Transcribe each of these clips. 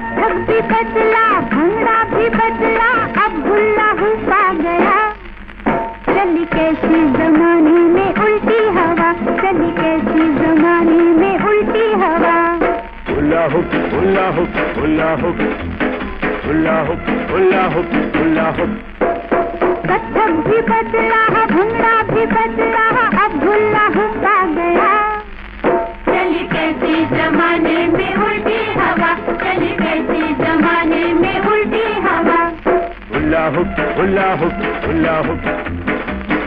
कथक भी बदला भंगड़ा भी बदला अब्दुल्ला हुसा गया। चली कैसी जमाने में उल्टी हवा चली कैसी जमाने में उल्टी हवा। उल्ला हो उल्ला हो उल्ला हो उल्ला हो उल्ला हो उल्ला हो। कथक भी बदला भंगड़ा भी बदला अब्दुल्ला हुसा गया। चली कैसी जमाने में उल्टी hook hula hook hula hook.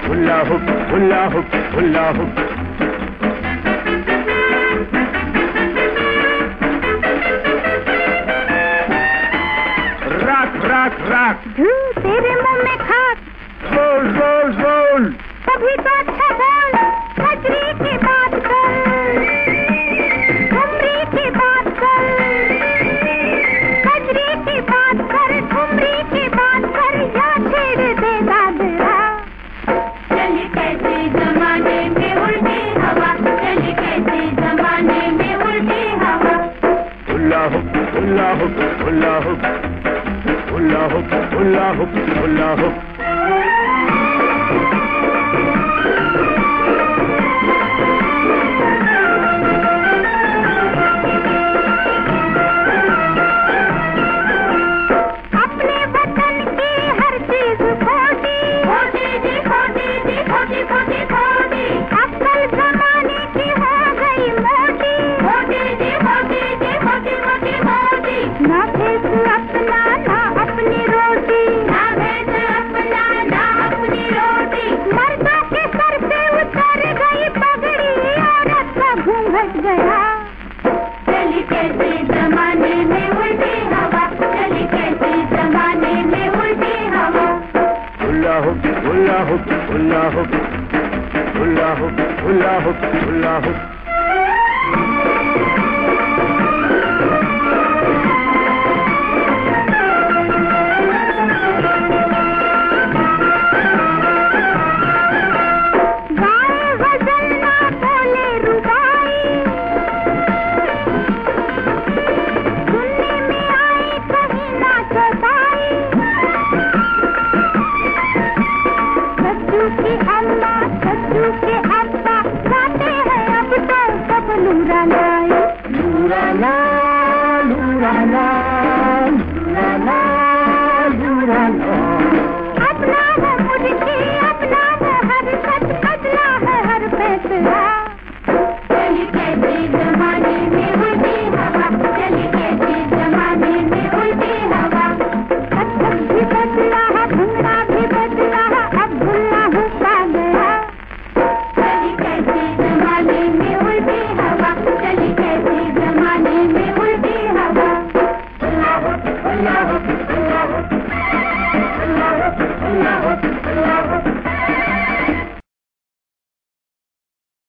Hula hook hula hook hula hook. राख राख राख। तेरे मुँह में खाक। रोल रोल रोल कभी तो अच्छा hook hula hook hula hook hula hoop, hula hoop, hula hoop, hula hoop, hula hoop.